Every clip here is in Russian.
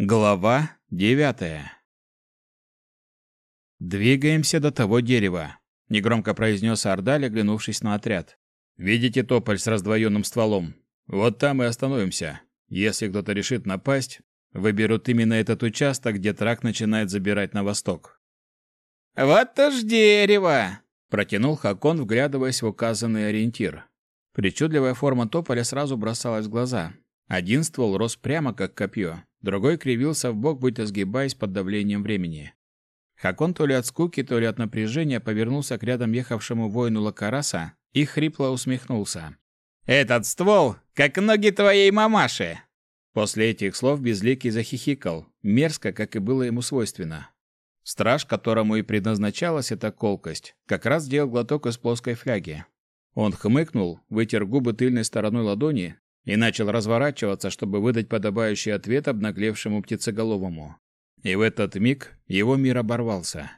Глава девятая «Двигаемся до того дерева», — негромко произнес Ардаль, оглянувшись на отряд. «Видите тополь с раздвоенным стволом? Вот там и остановимся. Если кто-то решит напасть, выберут именно этот участок, где трак начинает забирать на восток». «Вот уж дерево!» — протянул Хакон, вглядываясь в указанный ориентир. Причудливая форма тополя сразу бросалась в глаза. Один ствол рос прямо, как копье, другой кривился в бок, будто сгибаясь под давлением времени. Хакон то ли от скуки, то ли от напряжения повернулся к рядом ехавшему воину Лакараса и хрипло усмехнулся. «Этот ствол, как ноги твоей мамаши!» После этих слов Безликий захихикал, мерзко, как и было ему свойственно. Страж, которому и предназначалась эта колкость, как раз сделал глоток из плоской фляги. Он хмыкнул, вытер губы тыльной стороной ладони и начал разворачиваться, чтобы выдать подобающий ответ обнаглевшему птицеголовому. И в этот миг его мир оборвался.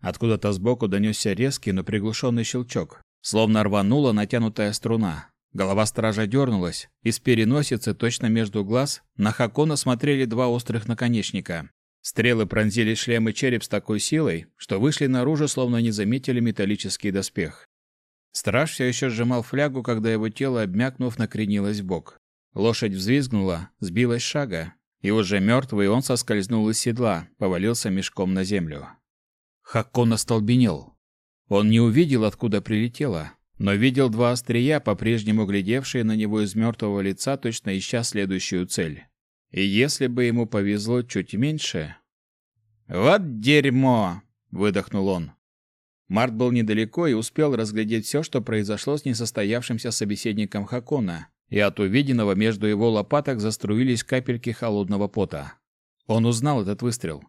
Откуда-то сбоку донесся резкий, но приглушенный щелчок, словно рванула натянутая струна. Голова стража дернулась, из переносицы точно между глаз на Хакона смотрели два острых наконечника. Стрелы пронзили шлем и череп с такой силой, что вышли наружу, словно не заметили металлический доспех. Страж все еще сжимал флягу, когда его тело, обмякнув, накренилось в бок. Лошадь взвизгнула, сбилась шага, и уже мертвый он соскользнул из седла, повалился мешком на землю. Хакон остолбенел. Он не увидел, откуда прилетело, но видел два острия, по-прежнему глядевшие на него из мертвого лица, точно ища следующую цель. И если бы ему повезло чуть меньше... «Вот дерьмо!» — выдохнул он. Март был недалеко и успел разглядеть все, что произошло с несостоявшимся собеседником Хакона, и от увиденного между его лопаток заструились капельки холодного пота. Он узнал этот выстрел.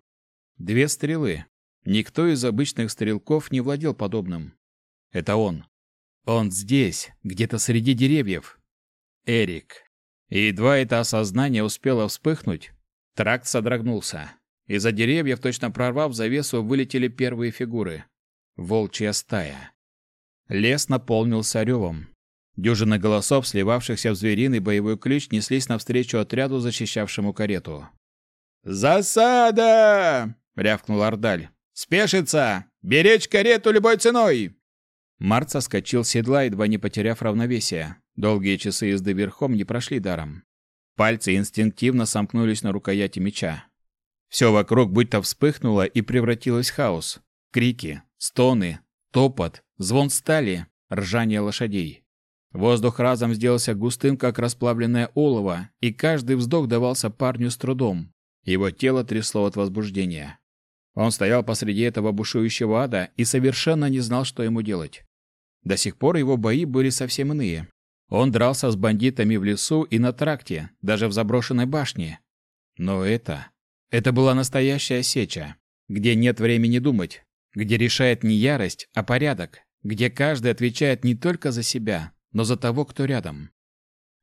Две стрелы. Никто из обычных стрелков не владел подобным. Это он. Он здесь, где-то среди деревьев. Эрик. И едва это осознание успело вспыхнуть, тракт содрогнулся. Из-за деревьев, точно прорвав завесу, вылетели первые фигуры. Волчья стая. Лес наполнился ревом. Дюжины голосов, сливавшихся в звериный боевой ключ, неслись навстречу отряду, защищавшему карету. «Засада!» — рявкнул Ардаль. «Спешиться! Беречь карету любой ценой!» Март соскочил с седла, едва не потеряв равновесие. Долгие часы езды верхом не прошли даром. Пальцы инстинктивно сомкнулись на рукояти меча. Все вокруг будто вспыхнуло и превратилось в хаос. Крики, стоны, топот, звон стали, ржание лошадей. Воздух разом сделался густым, как расплавленное олово, и каждый вздох давался парню с трудом. Его тело трясло от возбуждения. Он стоял посреди этого бушующего ада и совершенно не знал, что ему делать. До сих пор его бои были совсем иные. Он дрался с бандитами в лесу и на тракте, даже в заброшенной башне. Но это... Это была настоящая сеча, где нет времени думать, где решает не ярость, а порядок, где каждый отвечает не только за себя, но за того, кто рядом.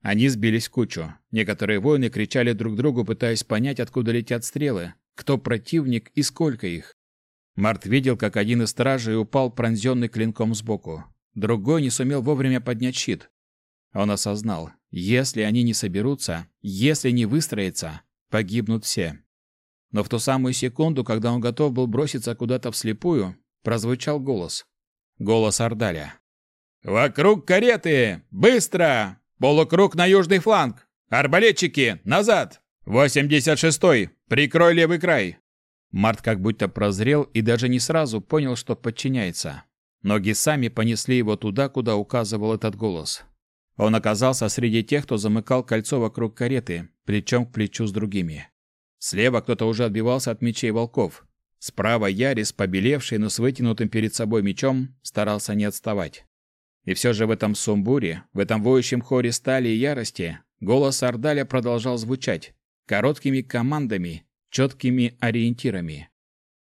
Они сбились в кучу. Некоторые воины кричали друг другу, пытаясь понять, откуда летят стрелы, кто противник и сколько их. Март видел, как один из стражей упал пронзенный клинком сбоку. Другой не сумел вовремя поднять щит. Он осознал, если они не соберутся, если не выстроятся, погибнут все. Но в ту самую секунду, когда он готов был броситься куда-то вслепую, прозвучал голос. Голос Ардаля. «Вокруг кареты! Быстро! Полукруг на южный фланг! Арбалетчики, назад! 86-й! Прикрой левый край!» Март как будто прозрел и даже не сразу понял, что подчиняется. Ноги сами понесли его туда, куда указывал этот голос. Он оказался среди тех, кто замыкал кольцо вокруг кареты, плечом к плечу с другими. Слева кто-то уже отбивался от мечей волков. Справа Ярис, побелевший, но с вытянутым перед собой мечом, старался не отставать. И все же в этом сумбуре, в этом воющем хоре стали и ярости, голос Ардаля продолжал звучать, короткими командами, четкими ориентирами.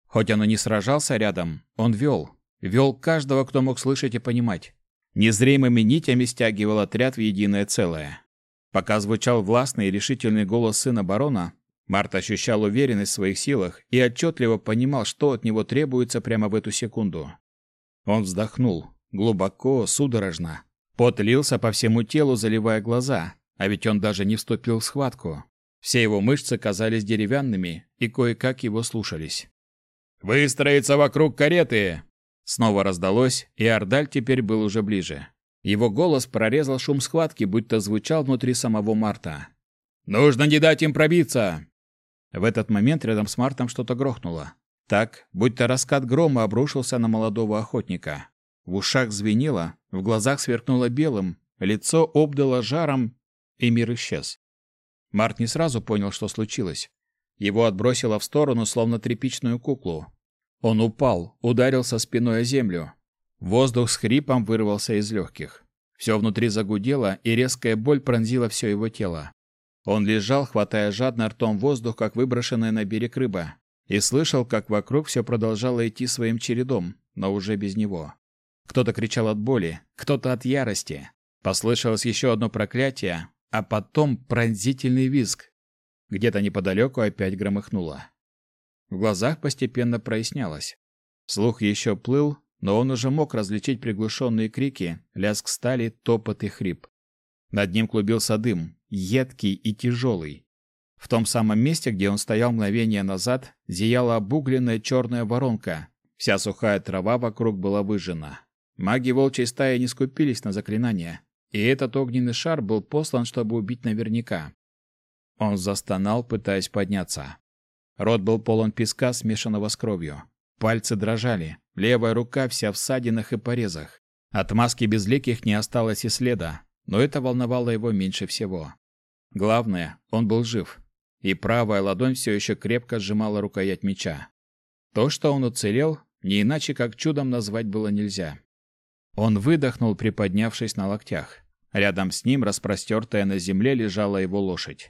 Хоть он и не сражался рядом, он вел, вел каждого, кто мог слышать и понимать. Незримыми нитями стягивал отряд в единое целое. Пока звучал властный и решительный голос сына барона, Март ощущал уверенность в своих силах и отчетливо понимал, что от него требуется прямо в эту секунду. Он вздохнул, Глубоко, судорожно. Пот лился по всему телу, заливая глаза, а ведь он даже не вступил в схватку. Все его мышцы казались деревянными и кое-как его слушались. «Выстроиться вокруг кареты!» Снова раздалось, и Ардаль теперь был уже ближе. Его голос прорезал шум схватки, будто звучал внутри самого Марта. «Нужно не дать им пробиться!» В этот момент рядом с Мартом что-то грохнуло. Так, будто раскат грома обрушился на молодого охотника. В ушах звенело, в глазах сверкнуло белым, лицо обдало жаром, и мир исчез. Март не сразу понял, что случилось. Его отбросило в сторону, словно тряпичную куклу. Он упал, ударился спиной о землю. Воздух с хрипом вырвался из легких. Все внутри загудело, и резкая боль пронзила все его тело. Он лежал, хватая жадно ртом воздух, как выброшенная на берег рыба, и слышал, как вокруг все продолжало идти своим чередом, но уже без него. Кто-то кричал от боли, кто-то от ярости. Послышалось еще одно проклятие, а потом пронзительный визг. Где-то неподалеку опять громыхнуло. В глазах постепенно прояснялось. Слух еще плыл, но он уже мог различить приглушенные крики, лязг стали, топот и хрип. Над ним клубился дым, едкий и тяжелый. В том самом месте, где он стоял мгновение назад, зияла обугленная черная воронка. Вся сухая трава вокруг была выжжена. Маги волчьей стаи не скупились на заклинания, и этот огненный шар был послан, чтобы убить наверняка. Он застонал, пытаясь подняться. Рот был полон песка, смешанного с кровью. Пальцы дрожали, левая рука вся в ссадинах и порезах. От маски безликих не осталось и следа, но это волновало его меньше всего. Главное, он был жив, и правая ладонь все еще крепко сжимала рукоять меча. То, что он уцелел, не иначе как чудом назвать было нельзя. Он выдохнул, приподнявшись на локтях. Рядом с ним, распростертая на земле, лежала его лошадь.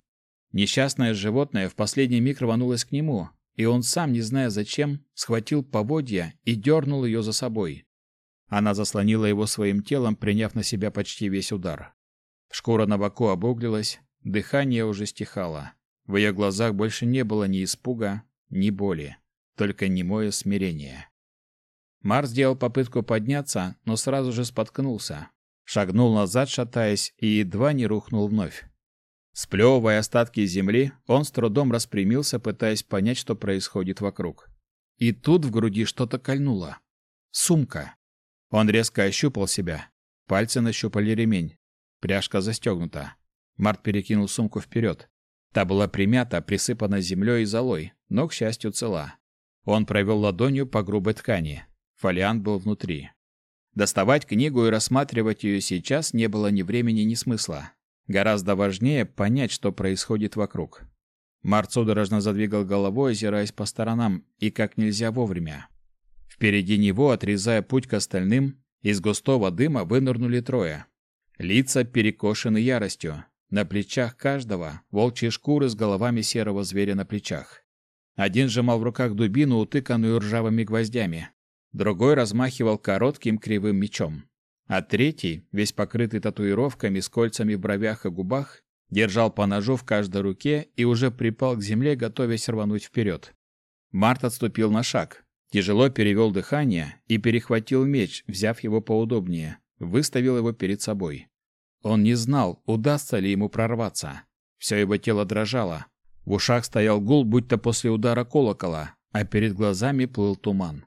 Несчастное животное в последний миг рванулось к нему, и он сам, не зная зачем, схватил поводья и дернул ее за собой. Она заслонила его своим телом, приняв на себя почти весь удар. Шкура на боку обуглилась, дыхание уже стихало. В ее глазах больше не было ни испуга, ни боли, только немое смирение. Мар сделал попытку подняться, но сразу же споткнулся. Шагнул назад, шатаясь, и едва не рухнул вновь. Сплевывая остатки земли, он с трудом распрямился, пытаясь понять, что происходит вокруг. И тут в груди что-то кольнуло. Сумка. Он резко ощупал себя. Пальцы нащупали ремень. Пряжка застегнута. Март перекинул сумку вперед. Та была примята, присыпана землей и золой, но, к счастью, цела. Он провел ладонью по грубой ткани. Фолиант был внутри. Доставать книгу и рассматривать ее сейчас не было ни времени, ни смысла. Гораздо важнее понять, что происходит вокруг. Март судорожно задвигал головой, озираясь по сторонам, и как нельзя вовремя. Впереди него, отрезая путь к остальным, из густого дыма вынырнули трое. Лица перекошены яростью. На плечах каждого волчьи шкуры с головами серого зверя на плечах. Один сжимал в руках дубину, утыканную ржавыми гвоздями другой размахивал коротким кривым мечом, а третий, весь покрытый татуировками с кольцами в бровях и губах, держал по ножу в каждой руке и уже припал к земле, готовясь рвануть вперед. Март отступил на шаг, тяжело перевел дыхание и перехватил меч, взяв его поудобнее, выставил его перед собой. Он не знал, удастся ли ему прорваться. Все его тело дрожало. В ушах стоял гул, будто после удара колокола, а перед глазами плыл туман.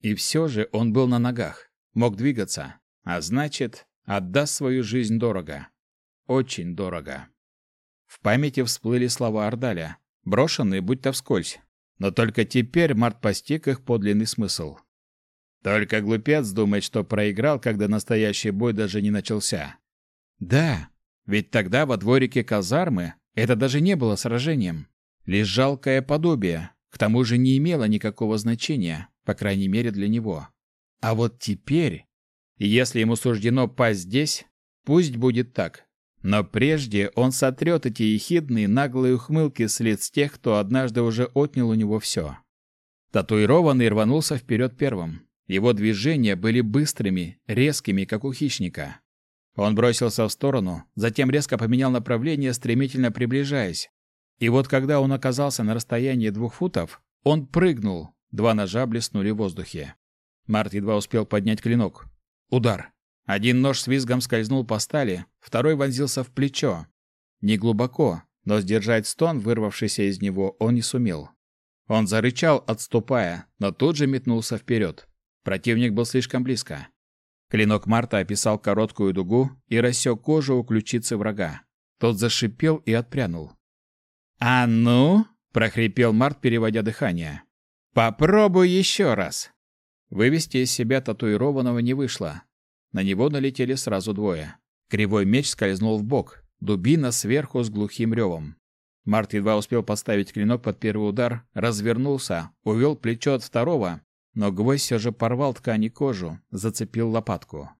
И все же он был на ногах, мог двигаться, а значит, отдаст свою жизнь дорого. Очень дорого. В памяти всплыли слова Ардаля, брошенные будто вскользь. Но только теперь Март постиг их подлинный смысл. Только глупец думает, что проиграл, когда настоящий бой даже не начался. Да, ведь тогда во дворике казармы это даже не было сражением. Лишь жалкое подобие, к тому же не имело никакого значения, по крайней мере для него. А вот теперь, если ему суждено пасть здесь, пусть будет так. Но прежде он сотрет эти ехидные наглые ухмылки с лиц тех, кто однажды уже отнял у него все. Татуированный рванулся вперед первым. Его движения были быстрыми, резкими, как у хищника. Он бросился в сторону, затем резко поменял направление, стремительно приближаясь. И вот когда он оказался на расстоянии двух футов, он прыгнул, Два ножа блеснули в воздухе. Март едва успел поднять клинок. Удар. Один нож с визгом скользнул по стали, второй вонзился в плечо. Не глубоко, но сдержать стон, вырвавшийся из него, он не сумел. Он зарычал, отступая, но тут же метнулся вперед. Противник был слишком близко. Клинок Марта описал короткую дугу и рассек кожу у ключицы врага. Тот зашипел и отпрянул. «А ну!» – прохрипел Март, переводя дыхание. «Попробуй еще раз!» Вывести из себя татуированного не вышло. На него налетели сразу двое. Кривой меч скользнул в бок, дубина сверху с глухим ревом. Март едва успел поставить клинок под первый удар, развернулся, увел плечо от второго, но гвоздь все же порвал ткань и кожу, зацепил лопатку.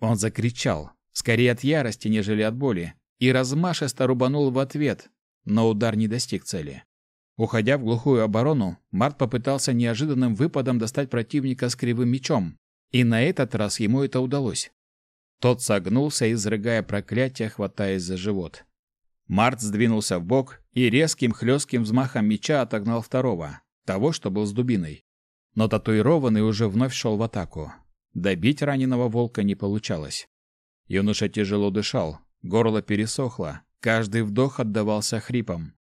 Он закричал, скорее от ярости, нежели от боли, и размашисто рубанул в ответ, но удар не достиг цели. Уходя в глухую оборону, Март попытался неожиданным выпадом достать противника с кривым мечом, и на этот раз ему это удалось. Тот согнулся, изрыгая проклятие, хватаясь за живот. Март сдвинулся в бок и резким хлестким взмахом меча отогнал второго, того, что был с дубиной. Но татуированный уже вновь шел в атаку. Добить раненого волка не получалось. Юноша тяжело дышал, горло пересохло, каждый вдох отдавался хрипом.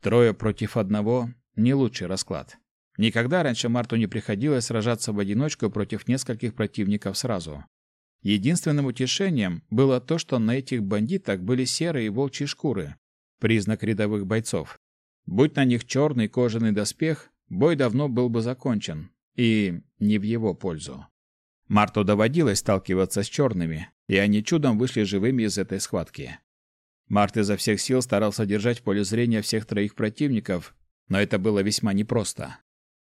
Трое против одного – не лучший расклад. Никогда раньше Марту не приходилось сражаться в одиночку против нескольких противников сразу. Единственным утешением было то, что на этих бандитах были серые волчьи шкуры, признак рядовых бойцов. Будь на них черный кожаный доспех, бой давно был бы закончен, и не в его пользу. Марту доводилось сталкиваться с черными, и они чудом вышли живыми из этой схватки. Март изо всех сил старался держать в поле зрения всех троих противников, но это было весьма непросто.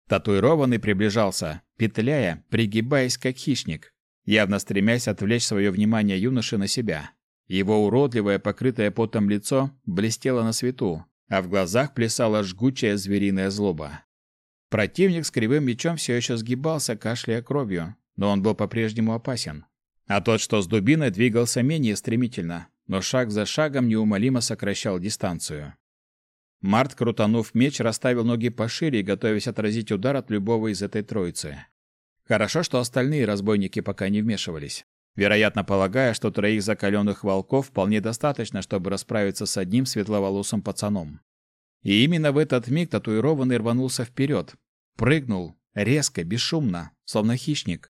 Татуированный приближался, петляя, пригибаясь как хищник, явно стремясь отвлечь свое внимание юноши на себя. Его уродливое, покрытое потом лицо блестело на свету, а в глазах плясала жгучая звериная злоба. Противник с кривым мечом все еще сгибался, кашляя кровью, но он был по-прежнему опасен. А тот, что с дубиной, двигался менее стремительно, но шаг за шагом неумолимо сокращал дистанцию. Март, крутанув меч, расставил ноги пошире, готовясь отразить удар от любого из этой троицы. Хорошо, что остальные разбойники пока не вмешивались. Вероятно, полагая, что троих закаленных волков вполне достаточно, чтобы расправиться с одним светловолосым пацаном. И именно в этот миг татуированный рванулся вперед. Прыгнул, резко, бесшумно, словно хищник.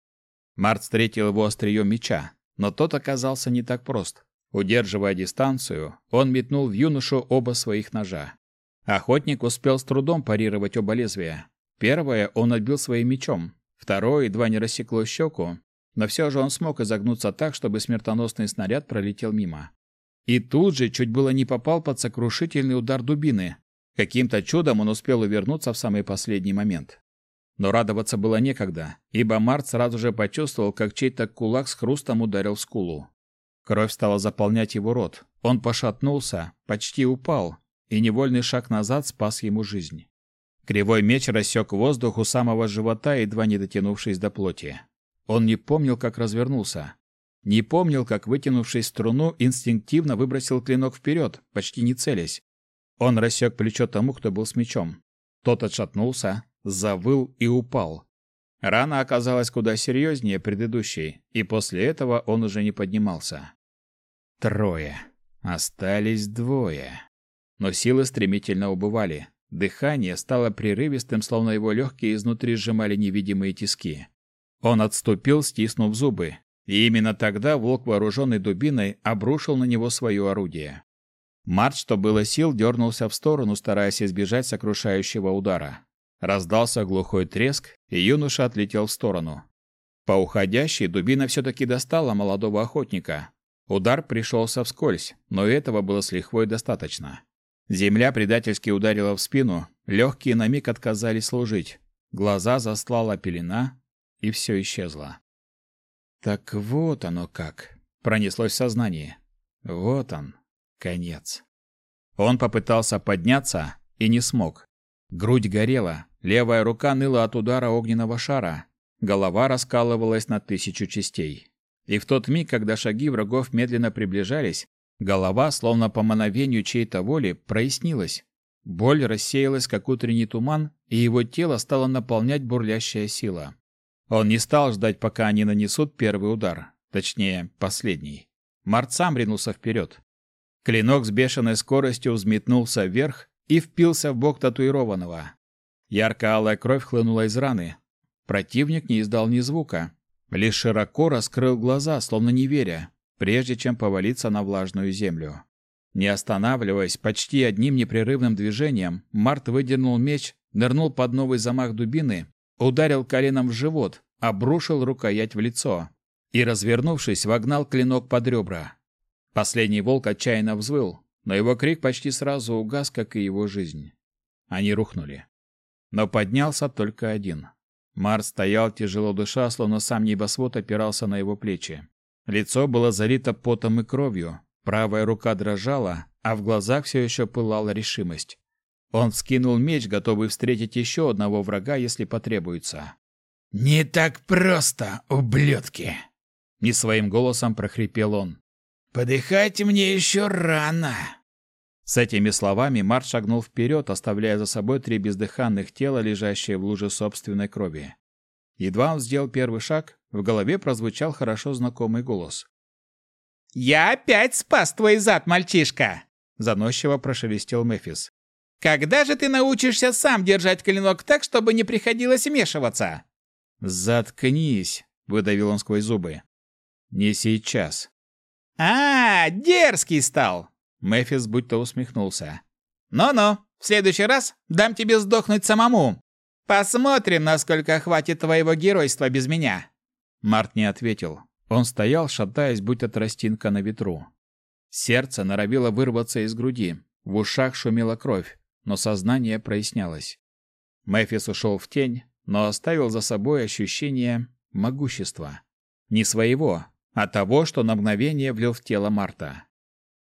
Март встретил его острием меча, но тот оказался не так прост. Удерживая дистанцию, он метнул в юношу оба своих ножа. Охотник успел с трудом парировать оба лезвия. Первое он отбил своим мечом, Второе едва не рассекло щеку, но все же он смог изогнуться так, чтобы смертоносный снаряд пролетел мимо. И тут же чуть было не попал под сокрушительный удар дубины. Каким-то чудом он успел увернуться в самый последний момент. Но радоваться было некогда, ибо Март сразу же почувствовал, как чей-то кулак с хрустом ударил в скулу. Кровь стала заполнять его рот. Он пошатнулся, почти упал, и невольный шаг назад спас ему жизнь. Кривой меч рассек воздух у самого живота, едва не дотянувшись до плоти. Он не помнил, как развернулся. Не помнил, как, вытянувшись струну, инстинктивно выбросил клинок вперед, почти не целясь. Он рассек плечо тому, кто был с мечом. Тот отшатнулся, завыл и упал. Рана оказалась куда серьезнее предыдущей, и после этого он уже не поднимался. Трое. Остались двое. Но силы стремительно убывали. Дыхание стало прерывистым, словно его легкие изнутри сжимали невидимые тиски. Он отступил, стиснув зубы, и именно тогда волк, вооруженный дубиной, обрушил на него свое орудие. Март, что было сил, дернулся в сторону, стараясь избежать сокрушающего удара. Раздался глухой треск, и юноша отлетел в сторону. По уходящей дубина все-таки достала молодого охотника. Удар пришелся вскользь, но этого было с лихвой достаточно. Земля предательски ударила в спину, легкие на миг отказались служить. Глаза застлала пелена, и все исчезло. Так вот оно как. Пронеслось в сознании. Вот он, конец. Он попытался подняться и не смог. Грудь горела, левая рука ныла от удара огненного шара, голова раскалывалась на тысячу частей. И в тот миг, когда шаги врагов медленно приближались, Голова, словно по мановению чьей-то воли, прояснилась. Боль рассеялась, как утренний туман, и его тело стало наполнять бурлящая сила. Он не стал ждать, пока они нанесут первый удар, точнее, последний. Март сам ринулся вперед. Клинок с бешеной скоростью взметнулся вверх и впился в бок татуированного. Ярко-алая кровь хлынула из раны. Противник не издал ни звука, лишь широко раскрыл глаза, словно не веря, прежде чем повалиться на влажную землю. Не останавливаясь, почти одним непрерывным движением, Март выдернул меч, нырнул под новый замах дубины, ударил коленом в живот, обрушил рукоять в лицо и, развернувшись, вогнал клинок под ребра. Последний волк отчаянно взвыл, но его крик почти сразу угас, как и его жизнь. Они рухнули. Но поднялся только один. Март стоял, тяжело дыша, словно сам небосвод опирался на его плечи. Лицо было залито потом и кровью, правая рука дрожала, а в глазах все еще пылала решимость. Он вскинул меч, готовый встретить еще одного врага, если потребуется. «Не так просто, ублюдки!» Не своим голосом прохрипел он. «Подыхать мне еще рано!» С этими словами Март шагнул вперед, оставляя за собой три бездыханных тела, лежащие в луже собственной крови. Едва он сделал первый шаг, в голове прозвучал хорошо знакомый голос. «Я опять спас твой зад, мальчишка!» Заносчиво прошелестел Мефис. «Когда же ты научишься сам держать клинок так, чтобы не приходилось вмешиваться?» «Заткнись!» — выдавил он сквозь зубы. «Не сейчас». «А, дерзкий стал!» Мефис будто усмехнулся. «Ну-ну, в следующий раз дам тебе сдохнуть самому. Посмотрим, насколько хватит твоего геройства без меня». Март не ответил. Он стоял, шатаясь, будто тростинка на ветру. Сердце норовило вырваться из груди, в ушах шумела кровь, но сознание прояснялось. Мэфис ушел в тень, но оставил за собой ощущение могущества. Не своего, а того, что на мгновение влил в тело Марта.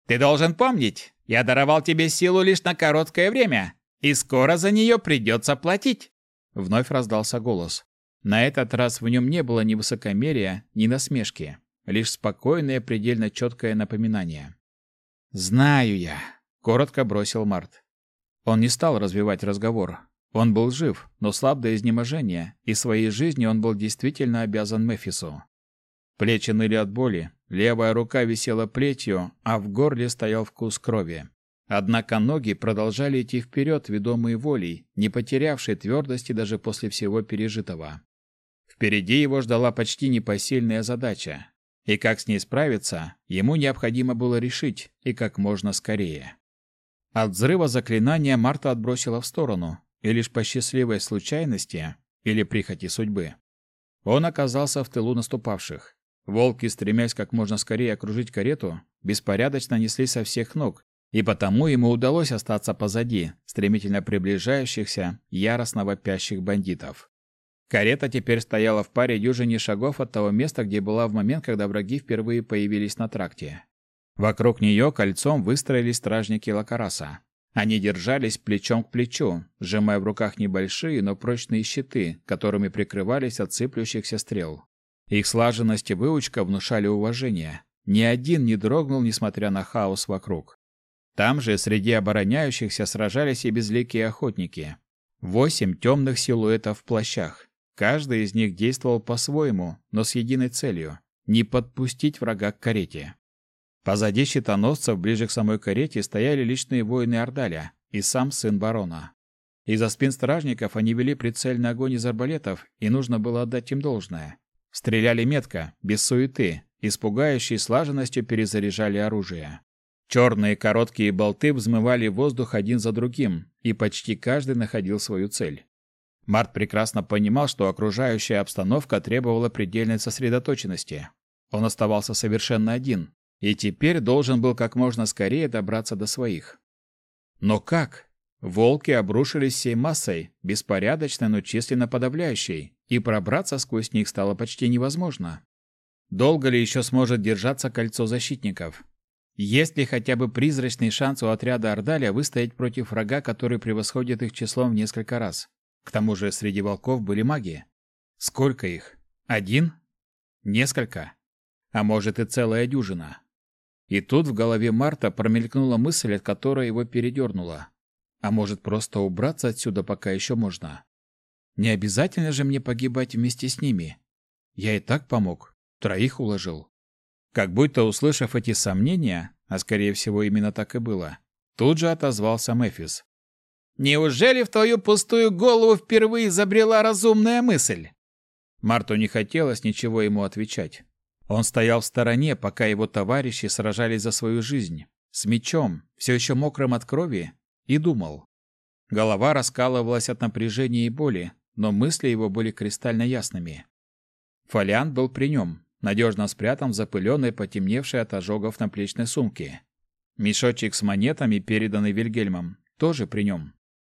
«Ты должен помнить, я даровал тебе силу лишь на короткое время, и скоро за нее придется платить!» Вновь раздался голос. На этот раз в нем не было ни высокомерия, ни насмешки, лишь спокойное, предельно четкое напоминание. «Знаю я», — коротко бросил Март. Он не стал развивать разговор. Он был жив, но слаб до изнеможения, и своей жизнью он был действительно обязан Мефису. Плечи ныли от боли, левая рука висела плетью, а в горле стоял вкус крови. Однако ноги продолжали идти вперед, ведомые волей, не потерявшей твердости даже после всего пережитого. Впереди его ждала почти непосильная задача, и как с ней справиться, ему необходимо было решить, и как можно скорее. От взрыва заклинания Марта отбросила в сторону, и лишь по счастливой случайности или прихоти судьбы. Он оказался в тылу наступавших. Волки, стремясь как можно скорее окружить карету, беспорядочно неслись со всех ног, и потому ему удалось остаться позади стремительно приближающихся, яростно вопящих бандитов. Карета теперь стояла в паре дюжине шагов от того места, где была в момент, когда враги впервые появились на тракте. Вокруг нее кольцом выстроились стражники Лакараса. Они держались плечом к плечу, сжимая в руках небольшие, но прочные щиты, которыми прикрывались от сыплющихся стрел. Их слаженность и выучка внушали уважение. Ни один не дрогнул, несмотря на хаос вокруг. Там же среди обороняющихся сражались и безликие охотники. Восемь темных силуэтов в плащах. Каждый из них действовал по-своему, но с единой целью – не подпустить врага к карете. Позади щитоносцев, ближе к самой карете, стояли личные воины Ордаля и сам сын барона. Из-за спин стражников они вели прицельный огонь из арбалетов, и нужно было отдать им должное. Стреляли метко, без суеты, и с пугающей слаженностью перезаряжали оружие. Черные короткие болты взмывали воздух один за другим, и почти каждый находил свою цель. Март прекрасно понимал, что окружающая обстановка требовала предельной сосредоточенности. Он оставался совершенно один, и теперь должен был как можно скорее добраться до своих. Но как? Волки обрушились всей массой, беспорядочной, но численно подавляющей, и пробраться сквозь них стало почти невозможно. Долго ли еще сможет держаться кольцо защитников? Есть ли хотя бы призрачный шанс у отряда Ордаля выстоять против врага, который превосходит их числом в несколько раз? К тому же среди волков были маги. Сколько их? Один? Несколько? А может и целая дюжина? И тут в голове Марта промелькнула мысль, от которой его передернуло. А может просто убраться отсюда, пока еще можно? Не обязательно же мне погибать вместе с ними. Я и так помог. Троих уложил. Как будто услышав эти сомнения, а скорее всего именно так и было. Тут же отозвался Мефис. «Неужели в твою пустую голову впервые забрела разумная мысль?» Марту не хотелось ничего ему отвечать. Он стоял в стороне, пока его товарищи сражались за свою жизнь, с мечом, все еще мокрым от крови, и думал. Голова раскалывалась от напряжения и боли, но мысли его были кристально ясными. Фолиант был при нем, надежно спрятан в запыленной, потемневшей от ожогов наплечной сумке. Мешочек с монетами, переданный Вильгельмом, тоже при нем.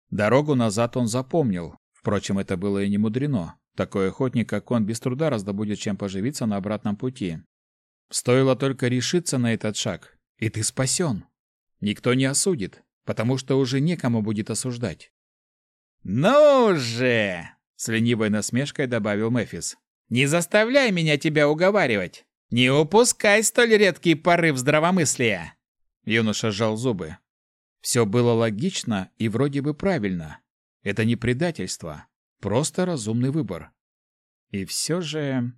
Дорогу назад он запомнил, впрочем, это было и не мудрено. Такой охотник, как он, без труда раздобудет чем поживиться на обратном пути. Стоило только решиться на этот шаг, и ты спасен. Никто не осудит, потому что уже некому будет осуждать. «Ну же!» — с ленивой насмешкой добавил Мефис. «Не заставляй меня тебя уговаривать! Не упускай столь редкий порыв здравомыслия!» Юноша сжал зубы. Все было логично и вроде бы правильно. Это не предательство, просто разумный выбор. И все же...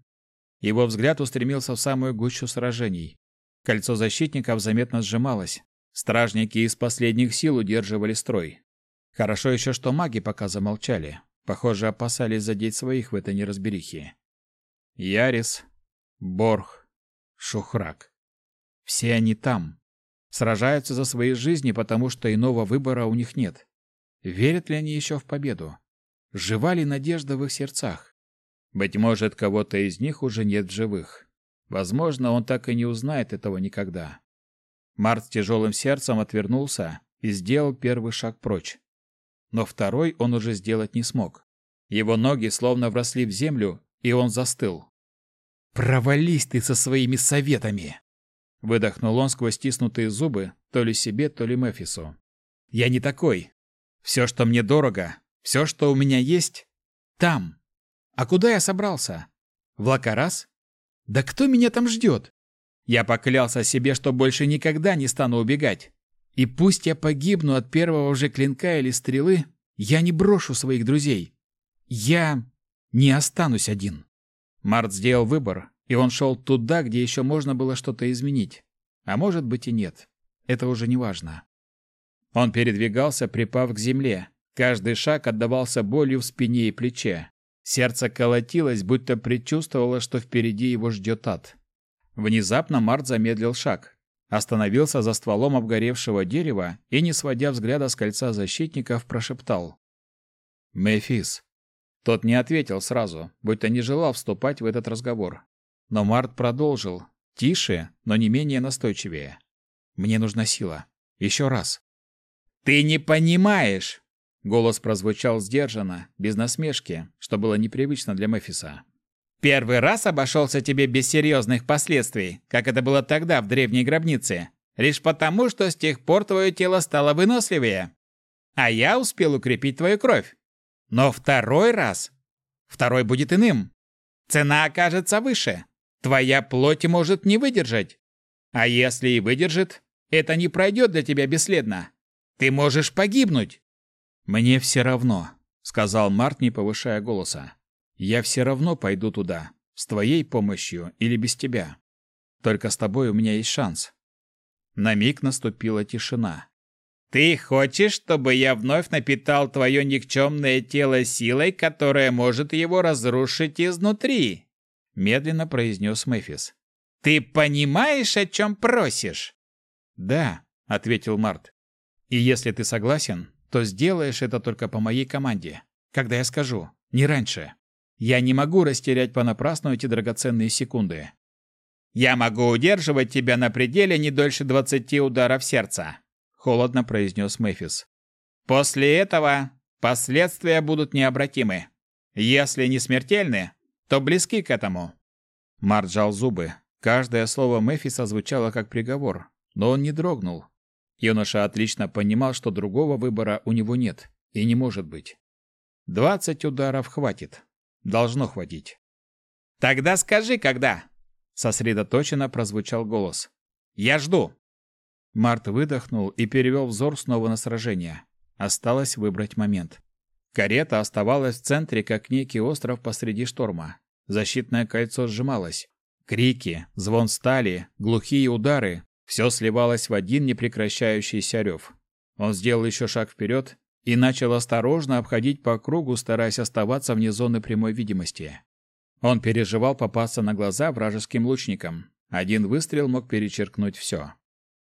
Его взгляд устремился в самую гущу сражений. Кольцо защитников заметно сжималось. Стражники из последних сил удерживали строй. Хорошо еще, что маги пока замолчали. Похоже, опасались задеть своих в этой неразберихе. Ярис, Борх, Шухрак. Все они там. Сражаются за свои жизни, потому что иного выбора у них нет. Верят ли они еще в победу? Жива ли надежда в их сердцах? Быть может, кого-то из них уже нет в живых. Возможно, он так и не узнает этого никогда. Март с тяжелым сердцем отвернулся и сделал первый шаг прочь но второй он уже сделать не смог. Его ноги словно вросли в землю, и он застыл. «Провались ты со своими советами!» Выдохнул он сквозь стиснутые зубы, то ли себе, то ли Мефису. «Я не такой. Все, что мне дорого, все, что у меня есть, там. А куда я собрался? В Лакарас? Да кто меня там ждет? Я поклялся себе, что больше никогда не стану убегать. И пусть я погибну от первого же клинка или стрелы, я не брошу своих друзей. Я не останусь один. Март сделал выбор, и он шел туда, где еще можно было что-то изменить. А может быть и нет. Это уже не важно. Он передвигался, припав к земле. Каждый шаг отдавался болью в спине и плече. Сердце колотилось, будто предчувствовало, что впереди его ждет ад. Внезапно Март замедлил шаг остановился за стволом обгоревшего дерева и, не сводя взгляда с кольца защитников, прошептал. «Мефис». Тот не ответил сразу, будто не желал вступать в этот разговор. Но Март продолжил, тише, но не менее настойчивее. «Мне нужна сила. Еще раз». «Ты не понимаешь!» Голос прозвучал сдержанно, без насмешки, что было непривычно для Мефиса. Первый раз обошелся тебе без серьезных последствий, как это было тогда в древней гробнице, лишь потому, что с тех пор твое тело стало выносливее. А я успел укрепить твою кровь. Но второй раз... Второй будет иным. Цена окажется выше. Твоя плоть может не выдержать. А если и выдержит, это не пройдет для тебя бесследно. Ты можешь погибнуть. Мне все равно, сказал Март, не повышая голоса. Я все равно пойду туда, с твоей помощью или без тебя. Только с тобой у меня есть шанс. На миг наступила тишина. Ты хочешь, чтобы я вновь напитал твое никчемное тело силой, которая может его разрушить изнутри? Медленно произнес Мефис. Ты понимаешь, о чем просишь? Да, ответил Март. И если ты согласен, то сделаешь это только по моей команде, когда я скажу, не раньше. Я не могу растерять понапрасну эти драгоценные секунды. Я могу удерживать тебя на пределе не дольше двадцати ударов сердца, холодно произнес Мефис. После этого последствия будут необратимы. Если не смертельны, то близки к этому. Март сжал зубы. Каждое слово Мефиса звучало как приговор, но он не дрогнул. Юноша отлично понимал, что другого выбора у него нет и не может быть. Двадцать ударов хватит. Должно хватить. Тогда скажи, когда? Сосредоточенно прозвучал голос. Я жду. Март выдохнул и перевел взор снова на сражение. Осталось выбрать момент. Карета оставалась в центре, как некий остров посреди шторма. Защитное кольцо сжималось. Крики, звон стали, глухие удары Все сливалось в один непрекращающийся рев. Он сделал еще шаг вперед и начал осторожно обходить по кругу, стараясь оставаться вне зоны прямой видимости. Он переживал попасться на глаза вражеским лучникам. Один выстрел мог перечеркнуть все.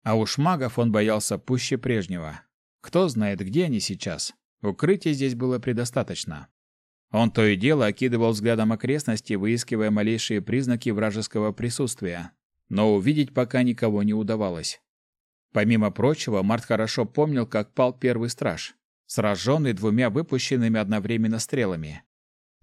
А уж магов он боялся пуще прежнего. Кто знает, где они сейчас. Укрытия здесь было предостаточно. Он то и дело окидывал взглядом окрестности, выискивая малейшие признаки вражеского присутствия, но увидеть пока никого не удавалось. Помимо прочего, Март хорошо помнил, как пал первый страж, сраженный двумя выпущенными одновременно стрелами.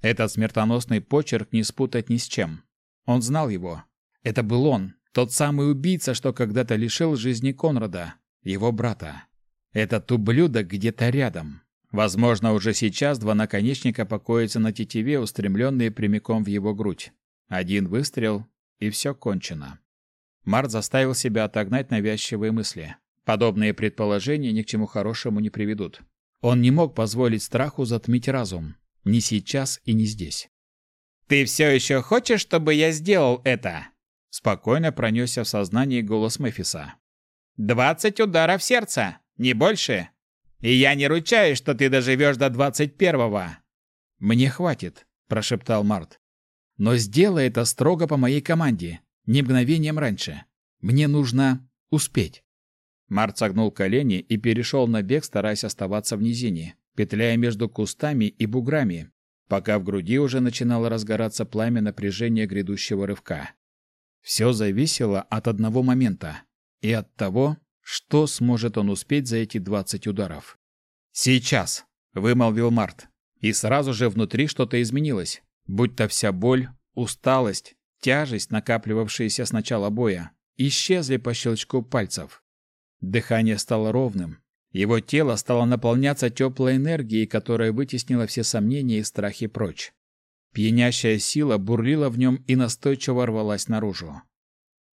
Этот смертоносный почерк не спутать ни с чем. Он знал его. Это был он, тот самый убийца, что когда-то лишил жизни Конрада, его брата. Этот ублюдок где-то рядом. Возможно, уже сейчас два наконечника покоятся на тетиве, устремленные прямиком в его грудь. Один выстрел, и все кончено. Март заставил себя отогнать навязчивые мысли. Подобные предположения ни к чему хорошему не приведут. Он не мог позволить страху затмить разум. Ни сейчас и не здесь. «Ты все еще хочешь, чтобы я сделал это?» Спокойно пронесся в сознании голос Мефиса. «Двадцать ударов сердца, не больше. И я не ручаюсь, что ты доживешь до двадцать первого». «Мне хватит», – прошептал Март. «Но сделай это строго по моей команде, не мгновением раньше. Мне нужно успеть». Март согнул колени и перешел на бег, стараясь оставаться в низине, петляя между кустами и буграми, пока в груди уже начинало разгораться пламя напряжения грядущего рывка. Все зависело от одного момента и от того, что сможет он успеть за эти двадцать ударов. «Сейчас!» — вымолвил Март. И сразу же внутри что-то изменилось, будь то вся боль, усталость, тяжесть, накапливавшаяся с начала боя, исчезли по щелчку пальцев. Дыхание стало ровным. Его тело стало наполняться теплой энергией, которая вытеснила все сомнения и страхи прочь. Пьянящая сила бурлила в нем и настойчиво рвалась наружу.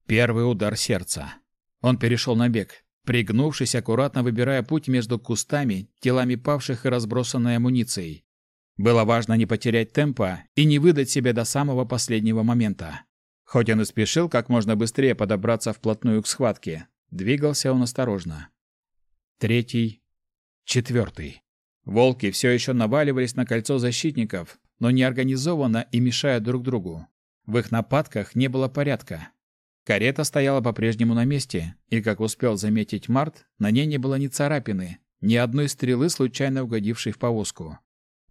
Первый удар сердца. Он перешел на бег, пригнувшись, аккуратно выбирая путь между кустами, телами павших и разбросанной амуницией. Было важно не потерять темпа и не выдать себя до самого последнего момента. Хоть он и спешил как можно быстрее подобраться вплотную к схватке, двигался он осторожно. Третий, четвертый. Волки все еще наваливались на кольцо защитников, но не организованно и мешая друг другу. В их нападках не было порядка. Карета стояла по-прежнему на месте, и, как успел заметить Март, на ней не было ни царапины, ни одной стрелы, случайно угодившей в повозку.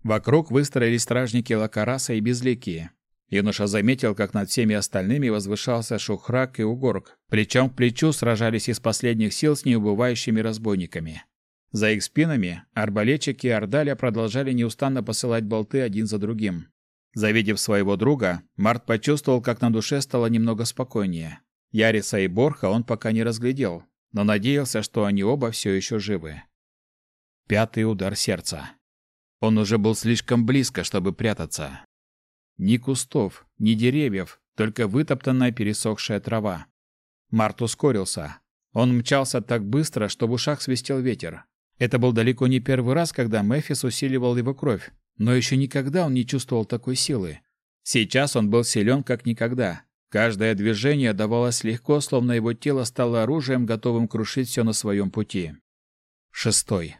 Вокруг выстроились стражники Лакараса и Безликие. Юноша заметил, как над всеми остальными возвышался Шухрак и Угорг, плечом к плечу сражались из последних сил с неубывающими разбойниками. За их спинами арбалетчики Ордаля продолжали неустанно посылать болты один за другим. Завидев своего друга, Март почувствовал, как на душе стало немного спокойнее. Яриса и Борха он пока не разглядел, но надеялся, что они оба все еще живы. Пятый удар сердца. Он уже был слишком близко, чтобы прятаться. Ни кустов, ни деревьев, только вытоптанная пересохшая трава. Март ускорился. Он мчался так быстро, что в ушах свистел ветер. Это был далеко не первый раз, когда Мефис усиливал его кровь, но еще никогда он не чувствовал такой силы. Сейчас он был силен как никогда. Каждое движение давалось легко, словно его тело стало оружием, готовым крушить все на своем пути. Шестой.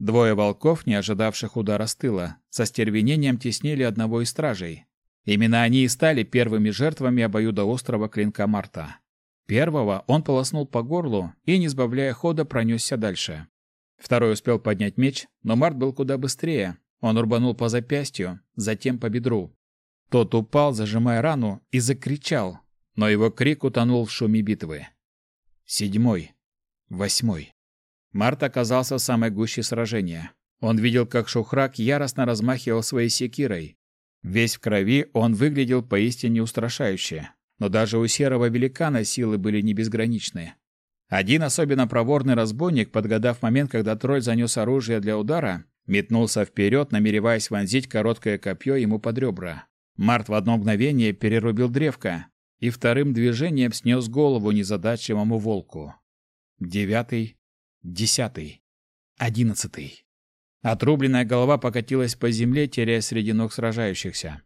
Двое волков, не ожидавших удара с тыла, со стервенением теснили одного из стражей. Именно они и стали первыми жертвами обоюдоострого клинка Марта. Первого он полоснул по горлу и, не сбавляя хода, пронесся дальше. Второй успел поднять меч, но Март был куда быстрее. Он рубанул по запястью, затем по бедру. Тот упал, зажимая рану, и закричал, но его крик утонул в шуме битвы. Седьмой. Восьмой. Март оказался в самой гуще сражения. Он видел, как Шухрак яростно размахивал своей секирой. Весь в крови он выглядел поистине устрашающе. Но даже у серого великана силы были не безграничны. Один особенно проворный разбойник, подгадав момент, когда тролль занес оружие для удара, метнулся вперед, намереваясь вонзить короткое копье ему под ребра. Март в одно мгновение перерубил древко и вторым движением снес голову незадачливому волку. Девятый, Десятый. Одиннадцатый. Отрубленная голова покатилась по земле, теряя среди ног сражающихся.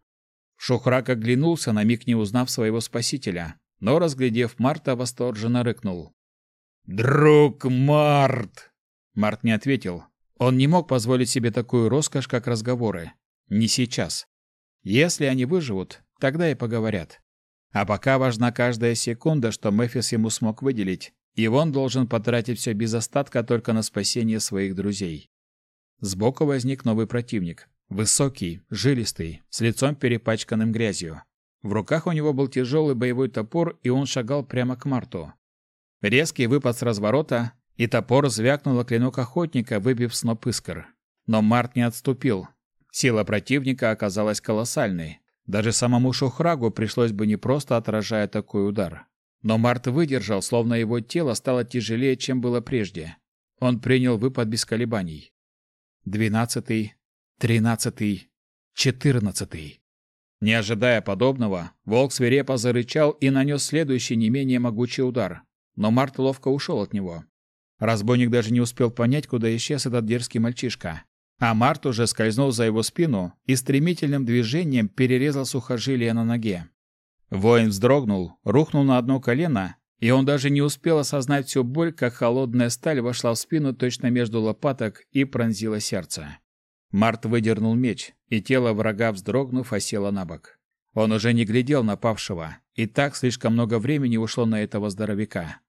Шухрак оглянулся, на миг не узнав своего спасителя, но, разглядев Марта, восторженно рыкнул. «Друг Март!» Март не ответил. Он не мог позволить себе такую роскошь, как разговоры. Не сейчас. Если они выживут, тогда и поговорят. А пока важна каждая секунда, что Мефис ему смог выделить, и он должен потратить все без остатка только на спасение своих друзей. Сбоку возник новый противник. Высокий, жилистый, с лицом перепачканным грязью. В руках у него был тяжелый боевой топор, и он шагал прямо к Марту. Резкий выпад с разворота, и топор звякнул о клинок охотника, выбив сноп искр. Но Март не отступил. Сила противника оказалась колоссальной. Даже самому Шухрагу пришлось бы не просто отражая такой удар. Но Март выдержал, словно его тело стало тяжелее, чем было прежде. Он принял выпад без колебаний. Двенадцатый, тринадцатый, четырнадцатый. Не ожидая подобного, волк свирепо зарычал и нанес следующий не менее могучий удар но Март ловко ушел от него. Разбойник даже не успел понять, куда исчез этот дерзкий мальчишка. А Март уже скользнул за его спину и стремительным движением перерезал сухожилие на ноге. Воин вздрогнул, рухнул на одно колено, и он даже не успел осознать всю боль, как холодная сталь вошла в спину точно между лопаток и пронзила сердце. Март выдернул меч, и тело врага, вздрогнув, осело на бок. Он уже не глядел на павшего, и так слишком много времени ушло на этого здоровяка.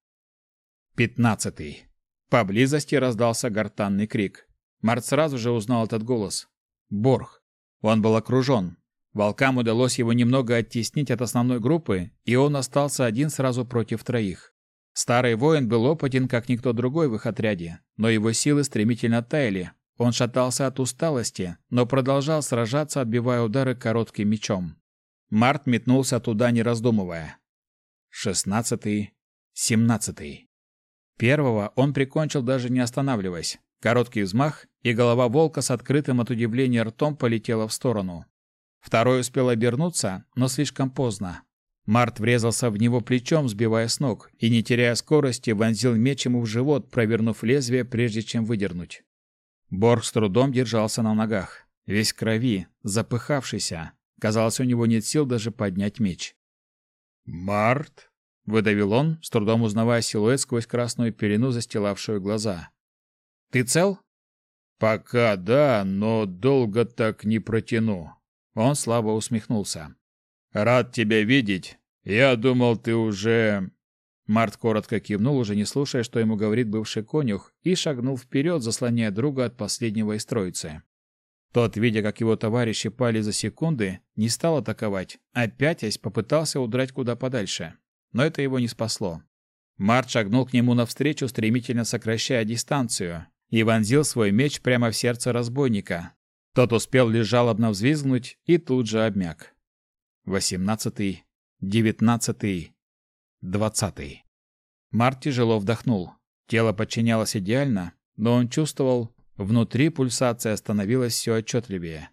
Пятнадцатый. Поблизости раздался гортанный крик. Март сразу же узнал этот голос. Борг. Он был окружен. Волкам удалось его немного оттеснить от основной группы, и он остался один сразу против троих. Старый воин был опытен, как никто другой в их отряде, но его силы стремительно таяли. Он шатался от усталости, но продолжал сражаться, отбивая удары коротким мечом. Март метнулся туда, не раздумывая. Шестнадцатый, семнадцатый. Первого он прикончил, даже не останавливаясь. Короткий взмах, и голова волка с открытым от удивления ртом полетела в сторону. Второй успел обернуться, но слишком поздно. Март врезался в него плечом, сбивая с ног, и, не теряя скорости, вонзил меч ему в живот, провернув лезвие, прежде чем выдернуть. Борг с трудом держался на ногах, весь крови, запыхавшийся, Казалось, у него нет сил даже поднять меч. «Март?» — выдавил он, с трудом узнавая силуэт сквозь красную пелену, застилавшую глаза. «Ты цел?» «Пока да, но долго так не протяну». Он слабо усмехнулся. «Рад тебя видеть. Я думал, ты уже...» Март коротко кивнул, уже не слушая, что ему говорит бывший конюх, и шагнул вперед, заслоняя друга от последнего из троицы. Тот, видя, как его товарищи пали за секунды, не стал атаковать, а пятясь попытался удрать куда подальше. Но это его не спасло. Март шагнул к нему навстречу, стремительно сокращая дистанцию, и вонзил свой меч прямо в сердце разбойника. Тот успел лишь жалобно взвизгнуть и тут же обмяк. Восемнадцатый, девятнадцатый, двадцатый. Март тяжело вдохнул. Тело подчинялось идеально, но он чувствовал, Внутри пульсация становилась все отчетливее.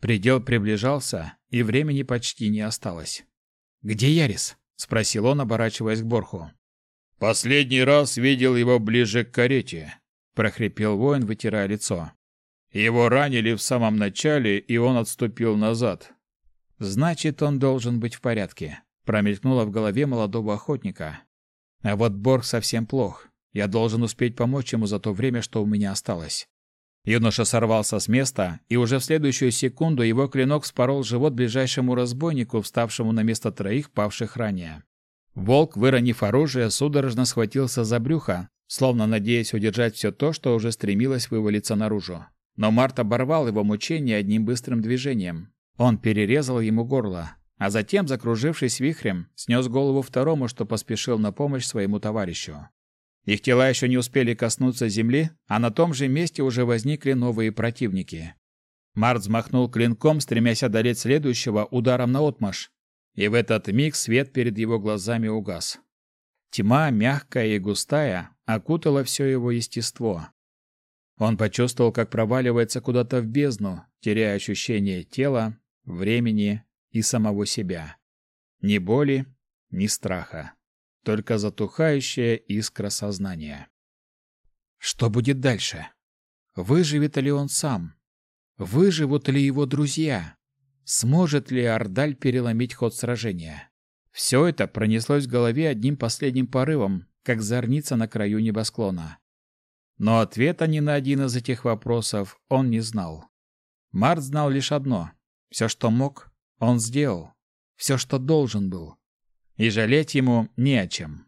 Предел приближался, и времени почти не осталось. «Где Ярис?» — спросил он, оборачиваясь к Борху. «Последний раз видел его ближе к карете», — прохрипел воин, вытирая лицо. «Его ранили в самом начале, и он отступил назад». «Значит, он должен быть в порядке», — промелькнуло в голове молодого охотника. «А вот Борг совсем плох. Я должен успеть помочь ему за то время, что у меня осталось». Юноша сорвался с места, и уже в следующую секунду его клинок вспорол живот ближайшему разбойнику, вставшему на место троих павших ранее. Волк, выронив оружие, судорожно схватился за брюхо, словно надеясь удержать все то, что уже стремилось вывалиться наружу. Но Март оборвал его мучение одним быстрым движением. Он перерезал ему горло, а затем, закружившись вихрем, снес голову второму, что поспешил на помощь своему товарищу. Их тела еще не успели коснуться земли, а на том же месте уже возникли новые противники. Март взмахнул клинком, стремясь одолеть следующего ударом на отмаш, и в этот миг свет перед его глазами угас. Тьма, мягкая и густая, окутала все его естество. Он почувствовал, как проваливается куда-то в бездну, теряя ощущение тела, времени и самого себя. Ни боли, ни страха только затухающая искра сознания. Что будет дальше? Выживет ли он сам? Выживут ли его друзья? Сможет ли Ардаль переломить ход сражения? Все это пронеслось в голове одним последним порывом, как зорница на краю небосклона. Но ответа ни на один из этих вопросов он не знал. Март знал лишь одно. Все, что мог, он сделал. Все, что должен был. И жалеть ему не о чем.